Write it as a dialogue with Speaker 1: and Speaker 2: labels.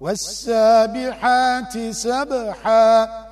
Speaker 1: والسابحات سبحا